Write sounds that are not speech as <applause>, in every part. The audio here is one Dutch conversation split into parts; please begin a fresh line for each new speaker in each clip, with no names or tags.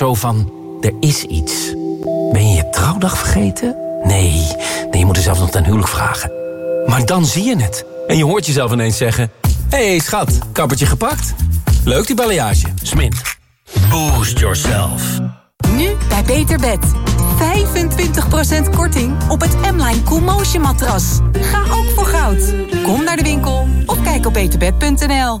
zo van, er is iets. Ben je je trouwdag vergeten? Nee, nee je moet er zelfs nog ten huwelijk vragen. Maar dan zie je het. En je hoort jezelf ineens zeggen... Hé hey, schat, kappertje gepakt? Leuk die balayage. Smint. Boost yourself.
Nu bij Beter Bed. 25% korting op het M-Line Coolmotion matras. Ga ook voor goud. Kom naar de winkel of kijk op beterbed.nl.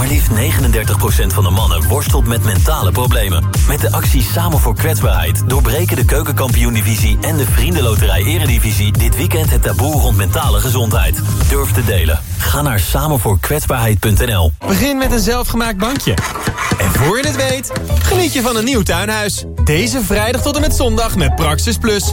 Maar liefst 39% van de mannen worstelt met mentale problemen. Met de actie Samen voor Kwetsbaarheid doorbreken de keukenkampioen-divisie en de Vriendenloterij Eredivisie dit weekend het taboe rond mentale gezondheid. Durf te delen. Ga naar samenvoorkwetsbaarheid.nl.
Begin met een zelfgemaakt bankje. En voor je het weet, geniet je van een nieuw tuinhuis. Deze vrijdag tot en met zondag met Praxis Plus. 25%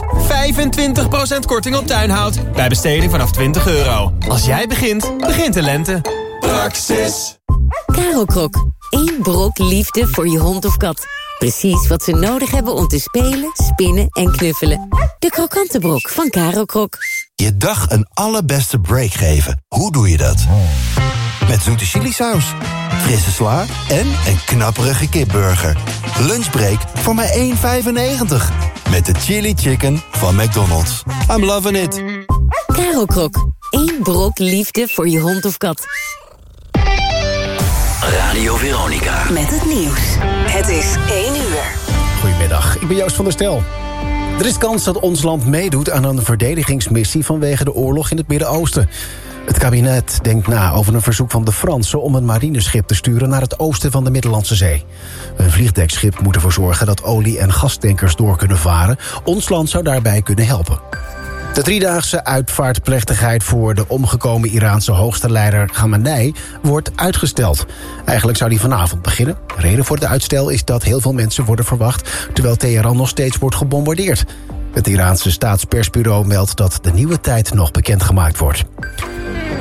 korting op tuinhout. Bij besteding vanaf 20 euro. Als jij begint, begint de lente. Praxis.
Karel Krok. Eén brok liefde voor je hond of kat. Precies wat ze nodig hebben om te spelen, spinnen en knuffelen. De krokante brok van Karel Krok.
Je dag een allerbeste break geven. Hoe doe je dat? Met zoete chilisaus, frisse sla en een knapperige kipburger. Lunchbreak voor maar 1,95. Met de chili chicken van McDonald's. I'm loving it.
Karel Krok. Eén brok liefde voor je hond of kat.
Radio Veronica.
Met het nieuws. Het is 1 uur.
Goedemiddag, ik ben Joost van der Stel. Er is kans dat ons land meedoet aan een verdedigingsmissie... vanwege de oorlog in het Midden-Oosten. Het kabinet denkt na over een verzoek van de Fransen... om een marineschip te sturen naar het oosten van de Middellandse Zee. Een vliegdekschip moet ervoor zorgen dat olie- en gastankers door kunnen varen. Ons land zou daarbij kunnen helpen. De driedaagse uitvaartplechtigheid voor de omgekomen Iraanse hoogste leider Khamenei wordt uitgesteld. Eigenlijk zou die vanavond beginnen. Reden voor het uitstel is dat heel veel mensen worden verwacht... terwijl Teheran nog steeds wordt gebombardeerd. Het Iraanse staatspersbureau meldt dat de nieuwe tijd nog bekendgemaakt wordt.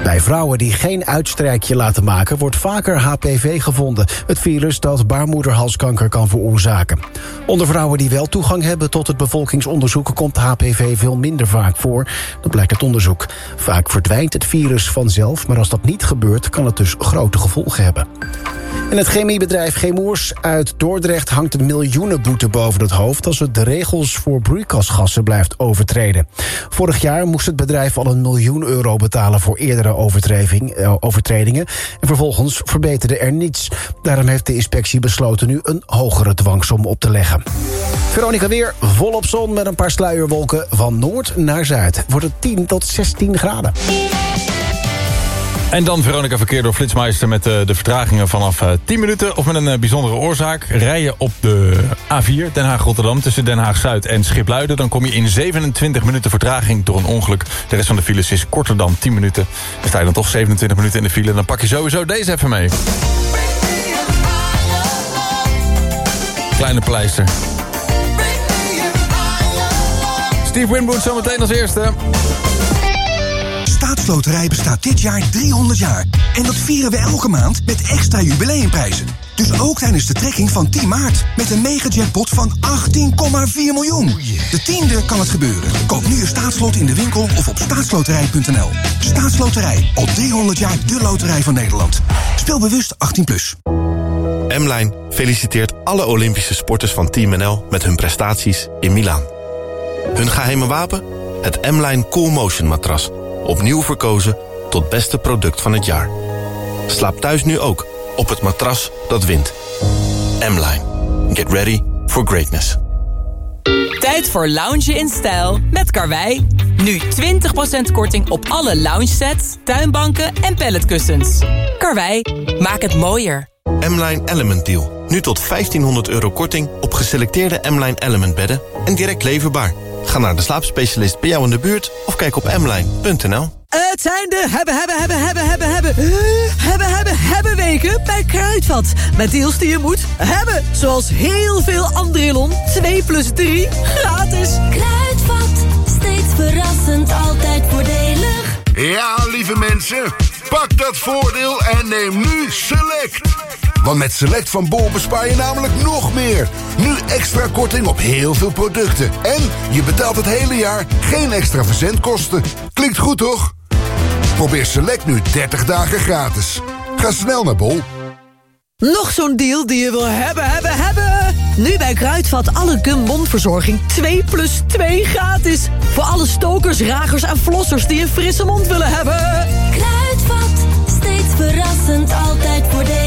Bij vrouwen die geen uitstrijkje laten maken... wordt vaker HPV gevonden, het virus dat baarmoederhalskanker kan veroorzaken. Onder vrouwen die wel toegang hebben tot het bevolkingsonderzoek... komt HPV veel minder vaak voor, dat blijkt uit onderzoek. Vaak verdwijnt het virus vanzelf, maar als dat niet gebeurt... kan het dus grote gevolgen hebben. En het chemiebedrijf Chemours uit Dordrecht hangt een miljoenenboete boven het hoofd... als het de regels voor broeikasgassen blijft overtreden. Vorig jaar moest het bedrijf al een miljoen euro betalen... voor eerdere eh, overtredingen. En vervolgens verbeterde er niets. Daarom heeft de inspectie besloten nu een hogere dwangsom op te leggen. Veronica weer, volop zon met een paar sluierwolken van noord naar zuid. Wordt het 10 tot 16 graden.
En dan Veronica Verkeer door Flitsmeister met uh, de vertragingen vanaf uh, 10 minuten. Of met een uh, bijzondere oorzaak. Rijden op de A4 Den Haag-Rotterdam tussen Den Haag-Zuid en Schipluiden. Dan kom je in 27 minuten vertraging door een ongeluk. De rest van de files is korter dan 10 minuten. Dan sta je dan toch 27 minuten in de file. Dan pak je sowieso deze even mee. Kleine pleister. Steve Winwood zometeen als eerste.
Staatsloterij bestaat dit jaar 300 jaar. En dat vieren we elke maand met extra jubileumprijzen. Dus ook tijdens de trekking van 10 maart. Met een mega-jackpot van 18,4 miljoen. De tiende kan het gebeuren. Koop nu je staatslot in de winkel of op staatsloterij.nl. Staatsloterij. Al 300 jaar de loterij van Nederland. Speel bewust 18+. Plus.
M-Line feliciteert alle Olympische sporters van Team NL... met hun prestaties in Milaan. Hun geheime wapen? Het M-Line Cool Motion matras opnieuw verkozen tot beste product van het jaar. Slaap thuis nu ook op het matras dat wint. M-Line. Get ready for greatness.
Tijd voor lounge in stijl met Karwei. Nu 20% korting op alle lounge sets, tuinbanken en palletkussens. Karwei, maak het mooier.
M-Line Element Deal. Nu tot 1500 euro korting op geselecteerde M-Line Element bedden en direct leverbaar. Ga naar de slaapspecialist bij jou in de buurt of kijk op mline.nl.
Het zijn de hebben, hebben, hebben, hebben, hebben, hebben, hebben, hebben, hebben weken bij Kruidvat. Met deals die je moet hebben. Zoals heel veel Andrilon. 2 plus 3 gratis.
Kruidvat, steeds verrassend, altijd voordelig.
Ja, lieve mensen.
Pak dat voordeel en neem nu Select. Want met Select van Bol bespaar je namelijk nog meer. Nu extra korting op heel veel producten. En je betaalt het hele jaar geen extra verzendkosten. Klinkt goed, toch? Probeer Select nu 30 dagen gratis. Ga snel naar Bol.
Nog zo'n deal die je wil hebben, hebben, hebben! Nu bij Kruidvat alle Gum mondverzorging 2 plus 2 gratis. Voor alle stokers, ragers en flossers die een frisse mond willen hebben.
Kruidvat, steeds verrassend, altijd voordelig.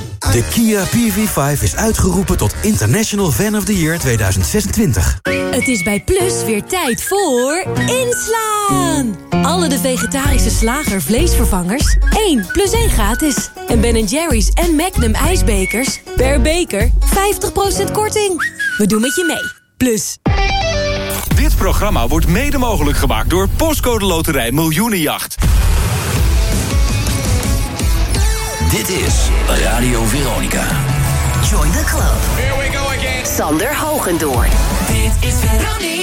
De Kia PV5 is uitgeroepen tot International Fan of the Year 2026.
Het is bij Plus weer tijd voor inslaan. Alle de vegetarische slager vleesvervangers 1 plus 1 gratis. En Ben Jerry's en Magnum ijsbekers per beker 50% korting. We doen met je mee. Plus.
Dit programma wordt mede mogelijk gemaakt door Postcode Loterij Miljoenenjacht.
Dit is Radio Veronica.
Join the club. Here we go again. Sander Hogendoorn.
Dit is Veronica.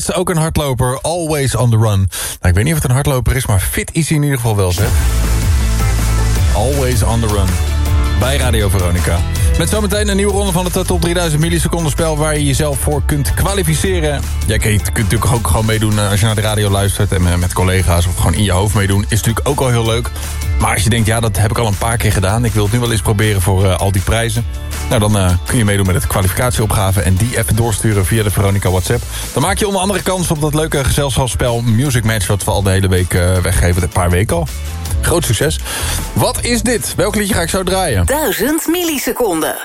Kravitz, ook een hardloper. Always on the run. Nou, ik weet niet of het een hardloper is, maar fit is hij in ieder geval wel, zeg. Always on the run. Bij Radio Veronica. Met zometeen een nieuwe ronde van het top 3000 milliseconden spel... waar je jezelf voor kunt kwalificeren. Jij kunt, natuurlijk ook gewoon meedoen eh, als je naar de radio luistert... en eh, met collega's of gewoon in je hoofd meedoen. Is natuurlijk ook al heel leuk. Maar als je denkt, ja, dat heb ik al een paar keer gedaan... ik wil het nu wel eens proberen voor al die prijzen... nou, dan kun je meedoen met het kwalificatieopgave... en die even doorsturen via de Veronica WhatsApp. Dan maak je onder andere kans op dat leuke gezelschapsspel Music Match... wat we al de hele week weggeven, een paar weken al. Groot succes. Wat is dit? Welk liedje ga ik zo draaien?
1000 milliseconden.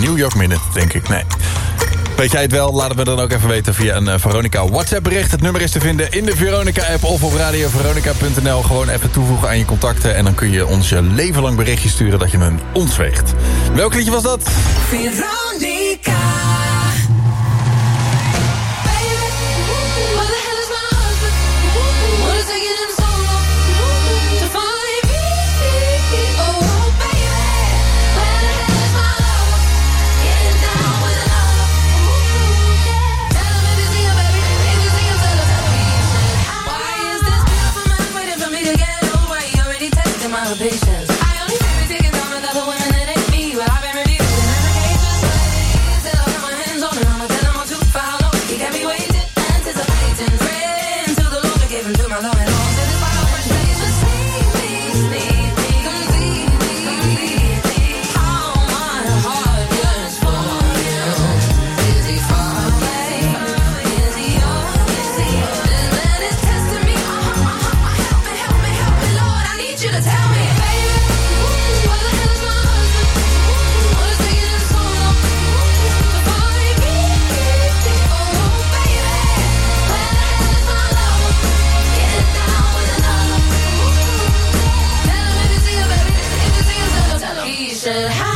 New York Minute, denk ik. Nee. Weet jij het wel? Laat het me dan ook even weten via een uh, Veronica WhatsApp bericht. Het nummer is te vinden in de Veronica-app of op radioveronica.nl. Gewoon even toevoegen aan je contacten... en dan kun je ons je leven lang berichtje sturen dat je me ons weegt. Welk liedje was dat?
Veronica. salvation. So high.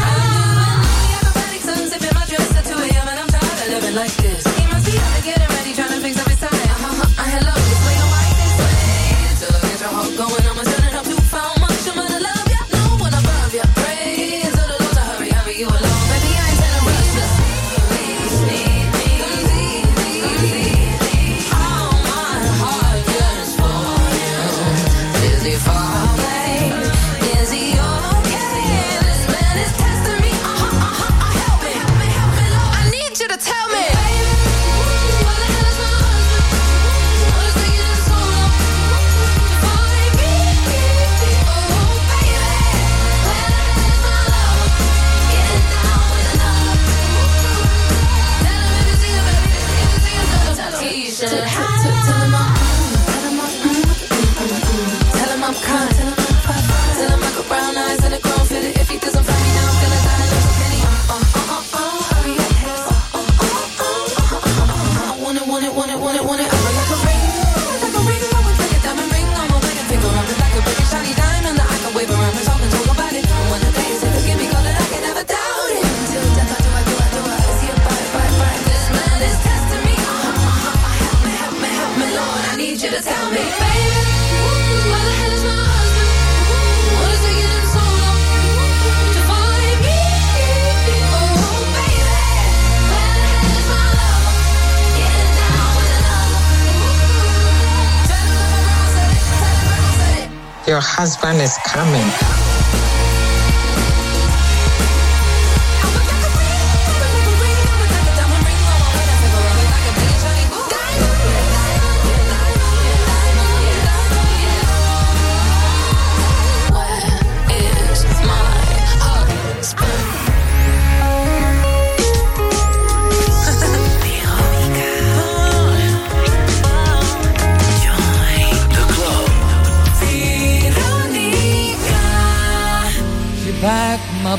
Husband is
coming.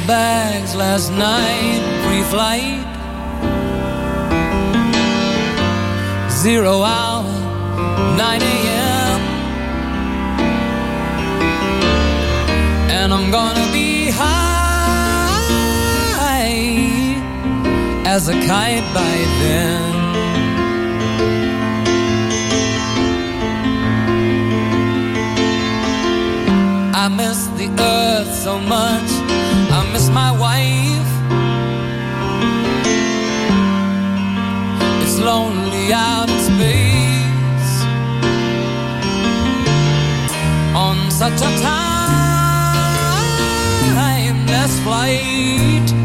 Bags last night, pre-flight. Zero hour, 9 a.m. And I'm gonna be high as a kite by then. I miss the earth so much was my wife. It's lonely out in space on such a timeless flight.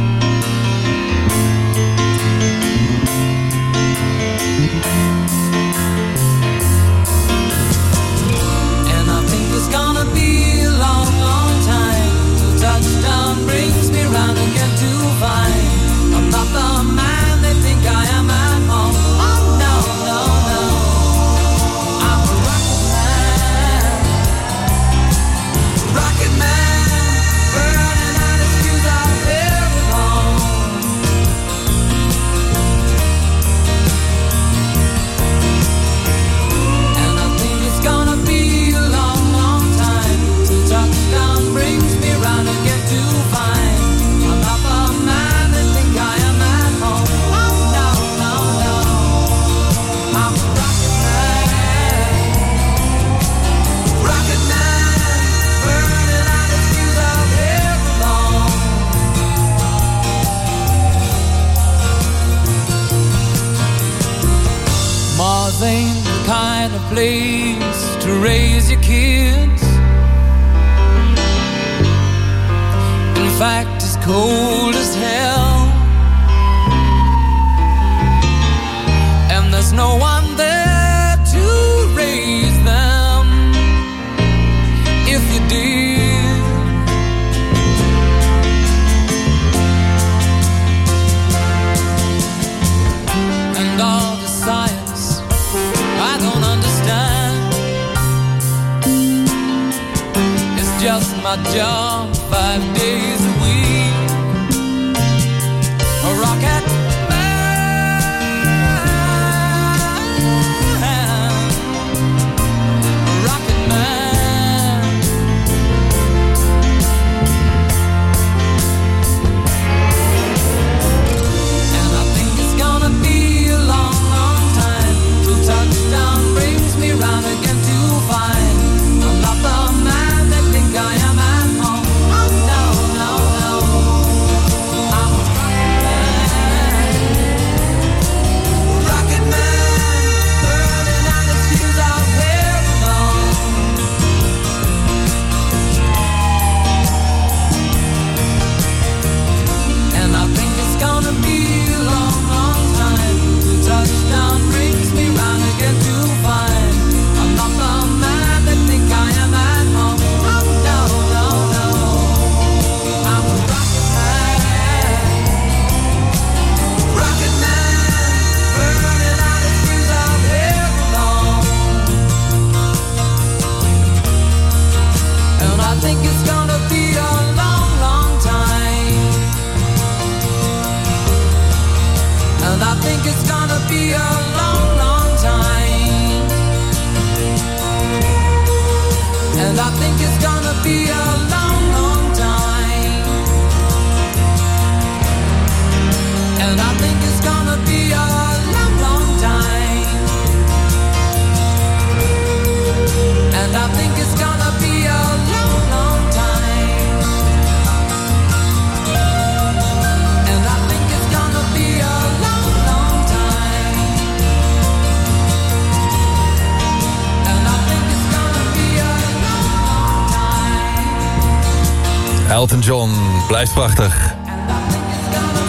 Blijft prachtig.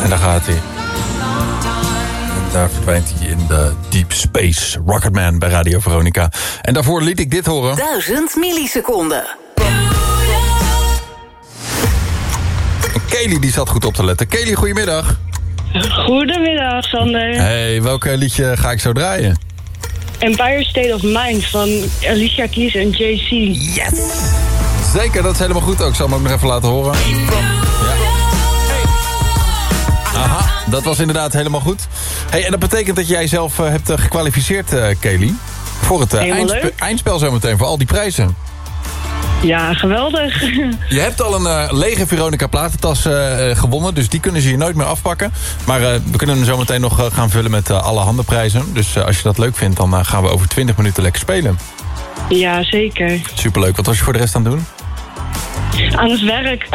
En daar gaat hij. En daar verdwijnt hij in de Deep Space Rocketman bij Radio Veronica. En daarvoor liet ik dit horen.
1000 milliseconden.
En Kelly die zat goed op te letten. Kelly, goedemiddag.
Goedemiddag, Sander.
Hey, welk liedje ga ik zo draaien?
Empire State of Mind van Alicia Keys en JC.
Yes! Zeker, dat is helemaal goed ook. Ik zal hem ook nog even laten horen. Aha, dat was inderdaad helemaal goed. Hey, en dat betekent dat jij zelf eh, hebt eh, gekwalificeerd, eh, Kelly. Voor het eindspe- eindspel zometeen, voor al die prijzen.
Ja, geweldig. <laughs>
Je hebt al een lege Veronica platentas gewonnen, dus die kunnen ze je nooit meer afpakken. Maar we kunnen hem zometeen nog eh, gaan vullen met alle handen prijzen. Dus als je dat leuk vindt, dan gaan we over 20 minuten lekker spelen.
Ja, zeker.
Superleuk. Wat was je voor de rest aan het doen?
Aan het werk.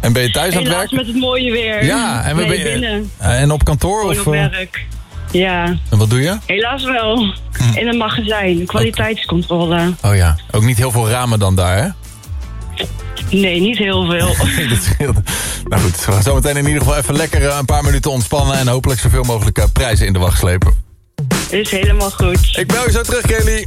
En ben je thuis aan het werken?
met het mooie weer.
Ja, en, we ben je-
binnen.
eh, en op kantoor? Of,
op
eh,
werk. Ja,
En wat doe je?
helaas wel. In een magazijn, kwaliteitscontrole.
Oh ja, ook niet heel veel ramen dan daar, hè?
Nee, niet heel veel. <laughs>
Dat scheelt. Nou goed, we gaan zo meteen in ieder geval even lekker eh, een paar minuten ontspannen... en hopelijk zoveel mogelijk prijzen in de wacht slepen.
Is helemaal goed.
Ik bel je zo terug, Kelly.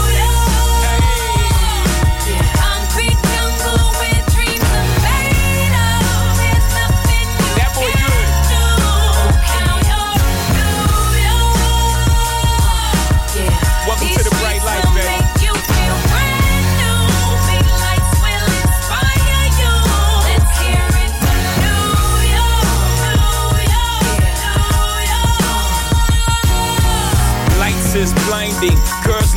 is blinding. Girls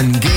And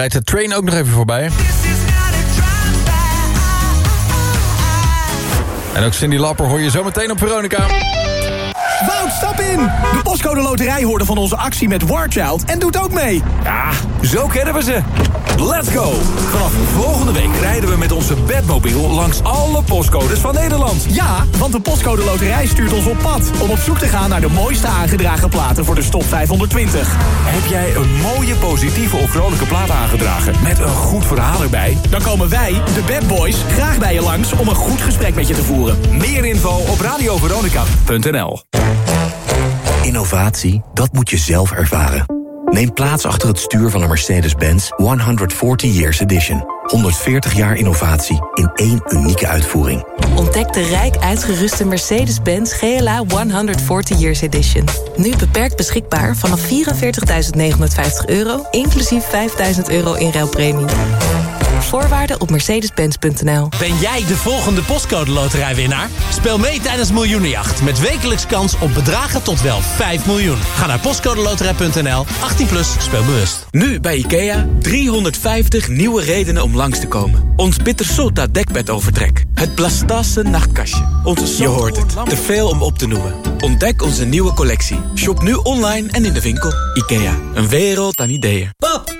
rijdt de train ook nog even voorbij. En ook Cindy Lapper hoor je zometeen op Veronica.
Wout, stap in! De postcode loterij hoorde van onze actie met Warchild en doet ook mee.
Ja, zo kennen we ze. Let's go! Vanaf volgende week rijden we met onze bedmobiel langs alle postcodes van Nederland.
Ja, want de postcode loterij stuurt ons op pad... om op zoek te gaan naar de mooiste aangedragen platen voor de stop 520.
Heb jij een mooie, positieve of vrolijke plaat aangedragen... met een goed verhaal erbij?
Dan komen wij, de Bad Boys, graag bij je langs... om een goed gesprek met je te voeren.
Meer info op radioveronica.nl
Innovatie, dat moet je zelf ervaren. Neem plaats achter het stuur van een Mercedes-Benz 140 Years Edition. 140 jaar innovatie in één unieke uitvoering.
Ontdek de rijk uitgeruste Mercedes-Benz GLA 140 Years Edition. Nu beperkt beschikbaar vanaf 44.950 euro, inclusief 5.000 euro in ruilpremie. Voorwaarden op mercedes-benz.nl.
Ben jij de volgende postcode loterijwinnaar? Speel mee tijdens Miljoenenjacht met wekelijks kans op bedragen tot wel 5 miljoen. Ga naar postcodeloterij.nl, 18 plus, speel bewust.
Nu bij IKEA 350 nieuwe redenen om langs te komen. Ons Bittersota dekbedovertrek. Het Blastasse nachtkastje. Onze Je hoort het, te veel om op te noemen. Ontdek onze nieuwe collectie. Shop nu online en in de winkel. IKEA, een wereld aan ideeën.
Pap,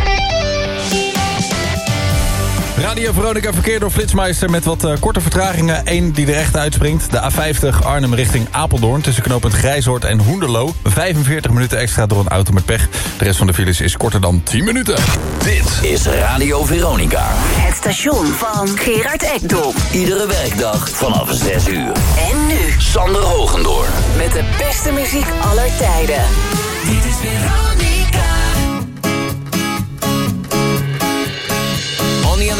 Radio Veronica verkeer door Flitsmeister met wat eh, korte vertragingen. Eén die er echt uitspringt. De A50 Arnhem richting Apeldoorn tussen knooppunt Grijshoort en Hoenderloo. 45 minuten extra door een auto met pech. De rest van de files is korter dan 10 minuten.
Dit is Radio Veronica.
Het station van Gerard Ekdom.
Iedere werkdag vanaf 6 uur.
En nu
Sander Hogendoorn.
met de beste muziek aller tijden. Dit is Veronica.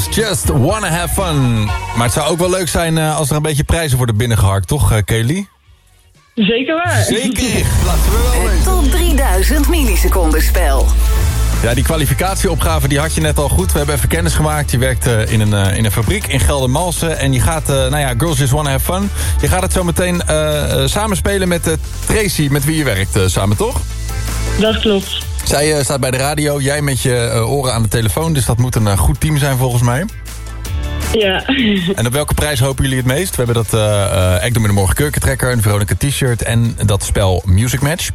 Girls just wanna have fun. Maar het zou ook wel leuk zijn eh, als er een beetje prijzen worden binnengehakt, toch, eh, Kelly?
Zeker waar.
Zeker. <laughs> Laten we wel
Het tot 3000 milliseconden spel.
Ja, die kwalificatieopgave die had je net al goed. We hebben even kennis gemaakt. Je werkt eh, in, een, eh, in een fabriek in Geldermalsen. En je gaat, eh, nou ja, Girls Just Wanna Have Fun. Je gaat het zo meteen samenspelen met Tracy, met wie je werkt eh, samen, toch?
Dat klopt.
Zij eh, staat bij de radio, jij met je eh, oren aan de telefoon. Dus dat moet een eh, goed team zijn volgens mij.
Ja. <laughs>
En op welke prijs hopen jullie het meest? We hebben dat uh, Me de Morgen Kurkentrekker, een Veronica t-shirt... en dat spel Music Match.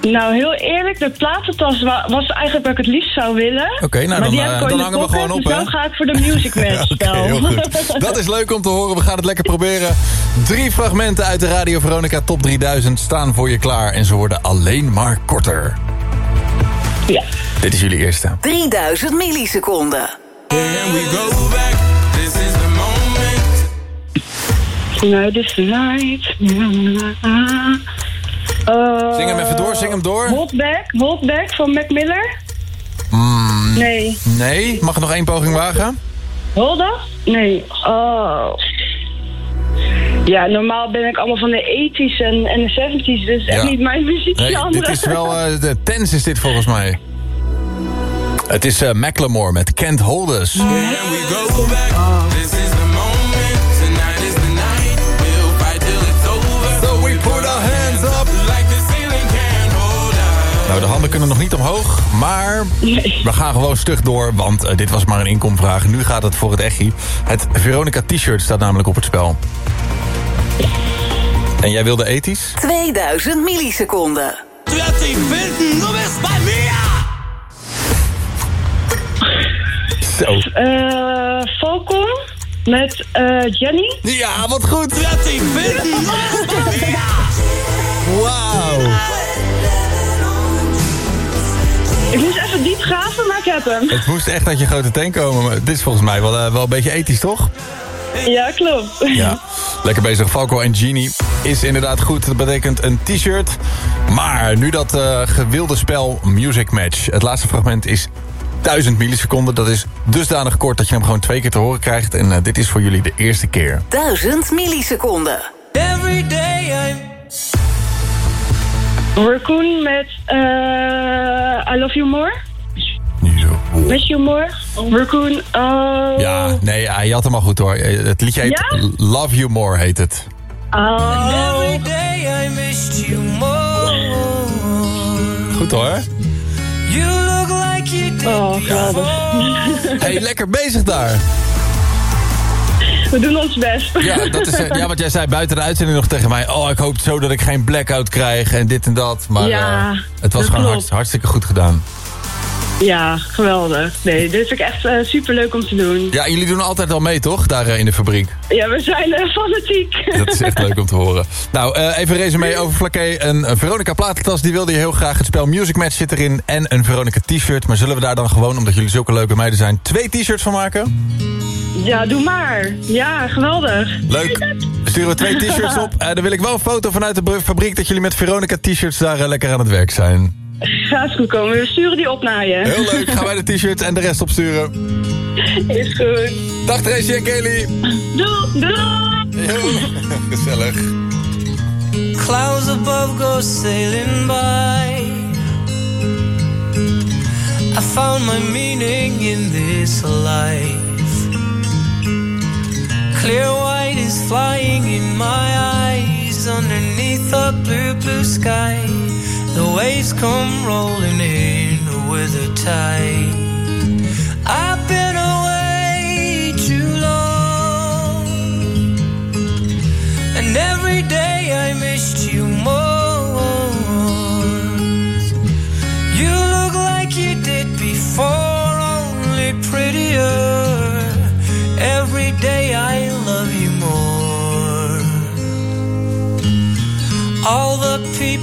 Nou, heel eerlijk, de platentas wa- was eigenlijk wat ik het liefst zou willen.
Oké, nou,
maar
dan,
in
hangen we gewoon op,
dus
hè?
dan ga ik voor de music <laughs> match
heel goed. Dat is leuk om te horen. We gaan het lekker proberen. Drie fragmenten uit de Radio Veronica Top 3000 staan voor je klaar. En ze worden alleen maar korter.
Ja.
Dit is jullie eerste.
3000 milliseconden.
No, this night. Uh,
Zing hem even door, zing hem door.
Voltback, Voltback van Mac Miller.
Mm,
Nee.
Nee? Mag ik nog één poging wagen?
Holda? Nee. Oh. Ja, normaal ben ik allemaal van de 80s en, en de 70s, dus echt
Ja.
niet mijn
Nee,
muziekgenre.
dit is wel... eh, de tens is dit volgens mij. Het is eh Macklemore met Kent Hold Us. Nou, de handen kunnen nog niet omhoog, maar we gaan gewoon stug door, want eh, dit was maar een inkomvraag. Nu gaat het voor het echi. Het Veronica t-shirt staat namelijk op het spel. En jij wilde ethisch?
2000 milliseconden.
Zo.
Eh, Falcon met eh, Jenny.
Ja, wat goed. Wauw.
Ik moest even diep graven, maar ik heb hem.
Het moest echt uit je grote teen komen, maar dit is volgens mij wel, eh, wel een beetje ethisch, toch?
Ja, klopt.
Ja, lekker bezig. Falco en Genie is inderdaad goed. Dat betekent een t-shirt. Maar nu dat eh, gewilde spel Music Match. Het laatste fragment is 1000 milliseconden. Dat is dusdanig kort dat je hem gewoon twee keer te horen krijgt. En eh, dit is voor jullie de eerste keer.
1000 milliseconden.
Every day I'm
Raccoon met eh, I Love You More. Miss You More. Raccoon, oh.
Ja, nee, je had hem al goed hoor. Het liedje heet
Ja?
Love You More, heet het.
Oh.
Every day I missed you more.
Goed hoor.
You look like you did
Oh, geweldig.
hey, lekker bezig daar.
We doen ons best.
Ja, dat is, ja, wat jij zei buiten de uitzending nog tegen mij. Oh, ik hoop zo dat ik geen blackout krijg en dit en dat. Maar
Ja,
eh, het was gewoon hartstikke goed gedaan.
Ja, geweldig. Nee, dit vind ik echt uh, super leuk om te doen.
Ja, jullie doen altijd al mee, toch? Daar eh, in de fabriek.
Ja, we zijn uh, fanatiek. <laughs>
Dat is echt leuk om te horen. Nou, even resume over Flaké. Een, een Veronica platentas, die wilde je heel graag. Het spel Music Match zit erin. En een Veronica t-shirt. Maar zullen we daar dan gewoon, omdat jullie zulke leuke meiden zijn... twee t-shirts van maken?
Ja, doe maar. Ja, geweldig.
Leuk. Sturen we twee t-shirts op. <laughs> Dan wil ik wel een foto vanuit de fabriek... dat jullie met Veronica t-shirts daar lekker aan het werk zijn.
Gaat goed komen. We sturen die op naar je.
Heel leuk. Gaan wij de t-shirts en de rest opsturen.
Is goed.
Dag Tracy en Kelly.
Doei. Doei. <laughs>
Gezellig.
Clouds above go sailing by. I found my meaning in this life. Clear white is flying in my eyes underneath a blue, blue sky. The waves come rolling in with a tide. I've been away too long, and every day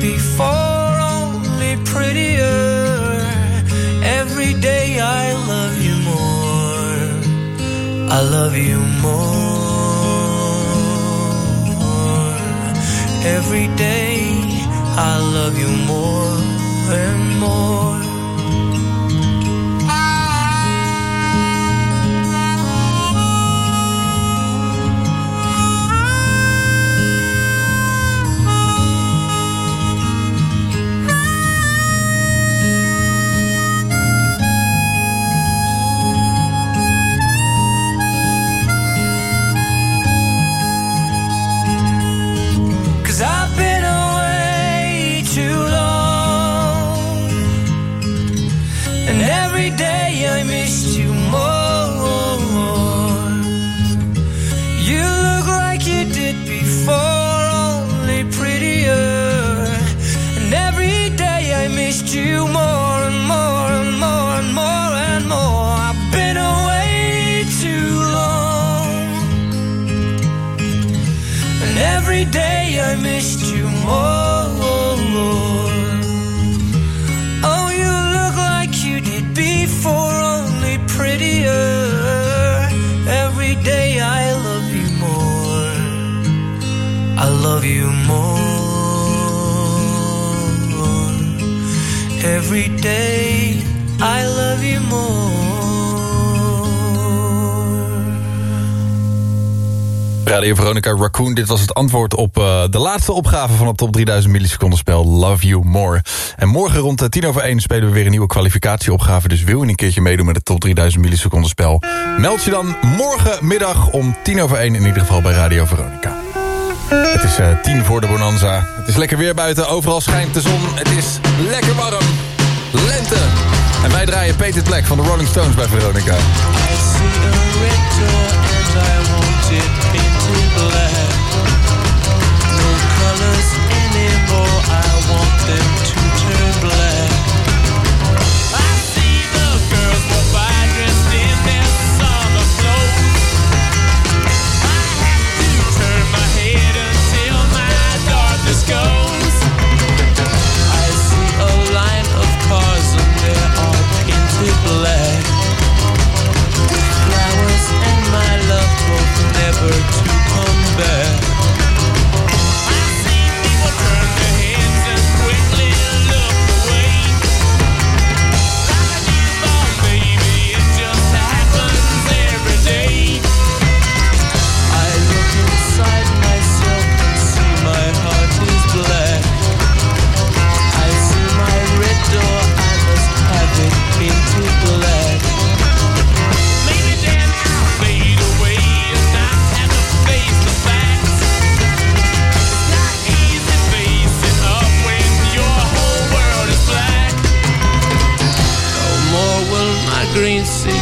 before, only prettier. Every day I love you more. I love you more. Every day I love you more and more.
Radio Veronica Raccoon, dit was het antwoord op uh, de laatste opgave van het top 3000 milliseconden spel Love You More. En morgen rond uh, 10 over 1 spelen we weer een nieuwe kwalificatieopgave. Dus wil je een keertje meedoen met het top 3000 milliseconden spel? Meld je dan morgenmiddag om 10 over 1 in ieder geval bij Radio Veronica. Het is uh, 10 voor de Bonanza. Het is lekker weer buiten, overal schijnt de zon. Het is lekker warm. Lente. En wij draaien Peter Black van de Rolling Stones bij Veronica.
I want them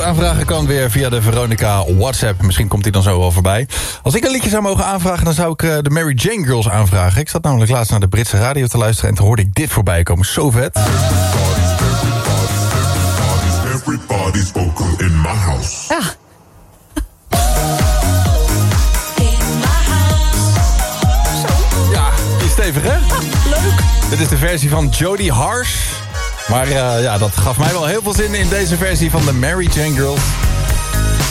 Aanvragen kan weer via de Veronica WhatsApp. Misschien komt die dan zo wel voorbij. Als ik een liedje zou mogen aanvragen, dan zou ik eh, de Mary Jane Girls aanvragen. Ik zat namelijk laatst naar de Britse radio te luisteren... en toen hoorde ik dit voorbij komen. Zo vet.
Everybody's vocal in my house.
Ja.
Ja, die is stevig, hè? Leuk. Dit is de versie van Jodie Harsh. Maar eh, ja, dat gaf mij wel heel veel zin in deze versie van de Mary Jane Girls.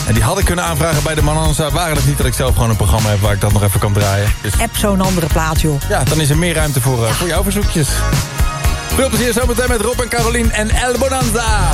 En die had ik kunnen aanvragen bij de Mananza. Waren het niet dat ik zelf gewoon een programma heb waar ik dat nog even kan draaien. Dus
App zo'n andere plaat, joh.
ja, dan is er meer ruimte voor, eh, voor jouw verzoekjes. Veel plezier zometeen met Rob en Carolien en El Bonanza.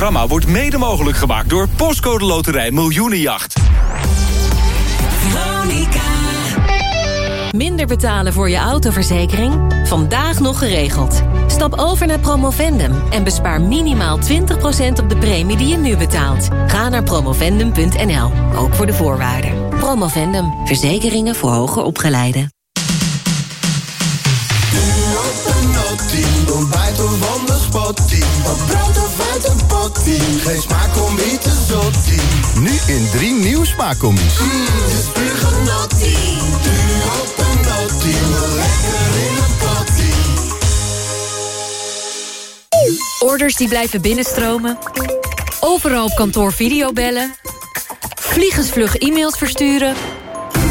Programma wordt mede mogelijk gemaakt door Postcode Loterij Miljoenenjacht.
Minder betalen voor je autoverzekering? Vandaag nog geregeld. Stap over naar Promovendum en bespaar minimaal 20% op de premie die je nu betaalt. Ga naar promovendum.nl, ook voor de voorwaarden. Promovendum, verzekeringen voor hoger opgeleiden.
Ontbijt of anders spottie. Wat brood of pottie. Geen smaakcombi te zottie.
Nu in drie nieuw smaakcombi's.
Mmm, puur genottie. Een nottie. Lekker in een pottie.
Orders die blijven binnenstromen. Overal op kantoor videobellen. Vliegensvlug e-mails versturen.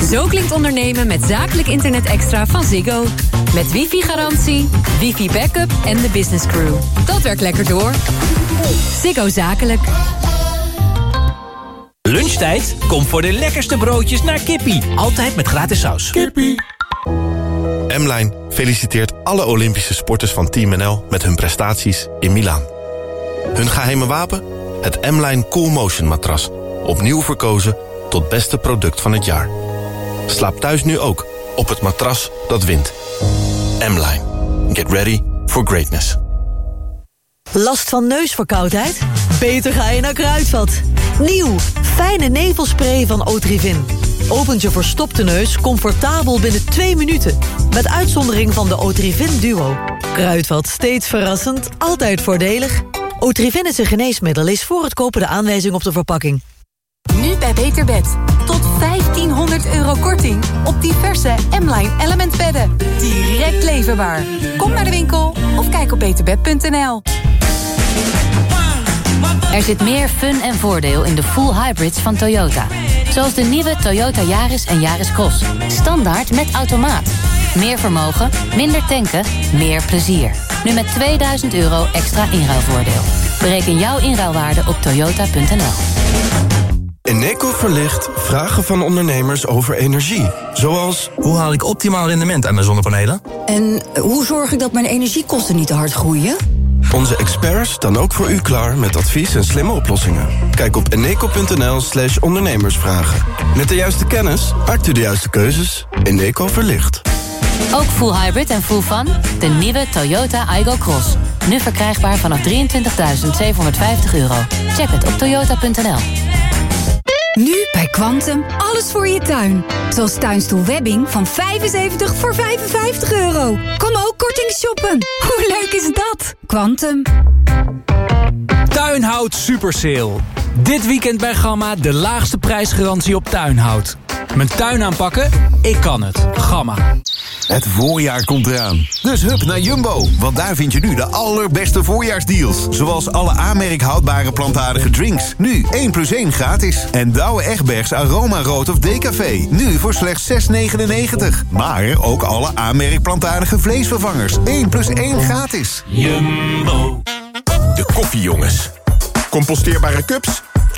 Zo klinkt ondernemen met zakelijk internet extra van Ziggo. Met wifi-garantie, wifi-backup en de business crew. Dat werkt lekker door. Ziggo Zakelijk.
Lunchtijd? Kom voor de lekkerste broodjes naar Kippie. Altijd met gratis saus. Kippie.
M-Line feliciteert alle Olympische sporters van Team NL... met hun prestaties in Milaan. Hun geheime wapen? Het M-Line Cool Motion matras. Opnieuw verkozen tot beste product van het jaar. Slaap thuis nu ook op het matras dat wint. M-Line. Get ready for greatness.
Last van neusverkoudheid? Beter ga je naar Kruidvat. Nieuw, fijne nevelspray van Otrivin. Opent je verstopte neus comfortabel binnen twee minuten. Met uitzondering van de Otrivin Duo. Kruidvat, steeds verrassend, altijd voordelig. Otrivin is een geneesmiddel, is voor het kopen de aanwijzing op de verpakking.
Nu bij Beter Bed. Tot 1500 euro korting op diverse M-Line Element bedden. Direct leverbaar. Kom naar de winkel of kijk op beterbed.nl.
Er zit meer fun en voordeel in de full hybrids van Toyota. Zoals de nieuwe Toyota Yaris en Yaris Cross. Standaard met automaat. Meer vermogen, minder tanken, meer plezier. Nu met 2000 euro extra inruilvoordeel. Bereken jouw inruilwaarde op toyota.nl.
Eneco verlicht vragen van ondernemers over energie. Zoals, hoe haal ik optimaal rendement aan mijn zonnepanelen?
En hoe zorg ik dat mijn energiekosten niet te hard groeien?
Onze experts staan ook voor u klaar met advies en slimme oplossingen. Kijk op eneco.nl slash ondernemersvragen. Met de juiste kennis maakt u de juiste keuzes. Eneco verlicht.
Ook full hybrid en full fun? De nieuwe Toyota Igo Cross. Nu verkrijgbaar vanaf 23.750 euro. Check het op toyota.nl.
Nu bij Quantum alles voor je tuin. Zoals tuinstoel Webbing van 75 voor 55 euro. Kom ook korting shoppen. <laughs> Hoe leuk is dat? Quantum.
Tuinhout Super Sale. Dit weekend bij Gamma de laagste prijsgarantie op tuinhout. Mijn tuin aanpakken? Ik kan het. Gamma.
Het voorjaar komt eraan. Dus hup naar Jumbo, want daar vind je nu de allerbeste voorjaarsdeals. Zoals alle aanmerk houdbare plantaardige drinks. Nu 1 plus 1 gratis. En Douwe Egbergs Aroma Rood of Decafé. Nu voor slechts 6,99. Maar ook alle aanmerk plantaardige vleesvervangers. 1 plus 1 gratis. Jumbo.
De koffiejongens. Composteerbare cups